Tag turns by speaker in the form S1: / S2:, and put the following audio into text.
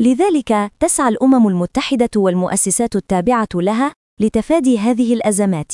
S1: لذلك تسعى الأمم المتحدة والمؤسسات التابعة لها لتفادي هذه الأزمات.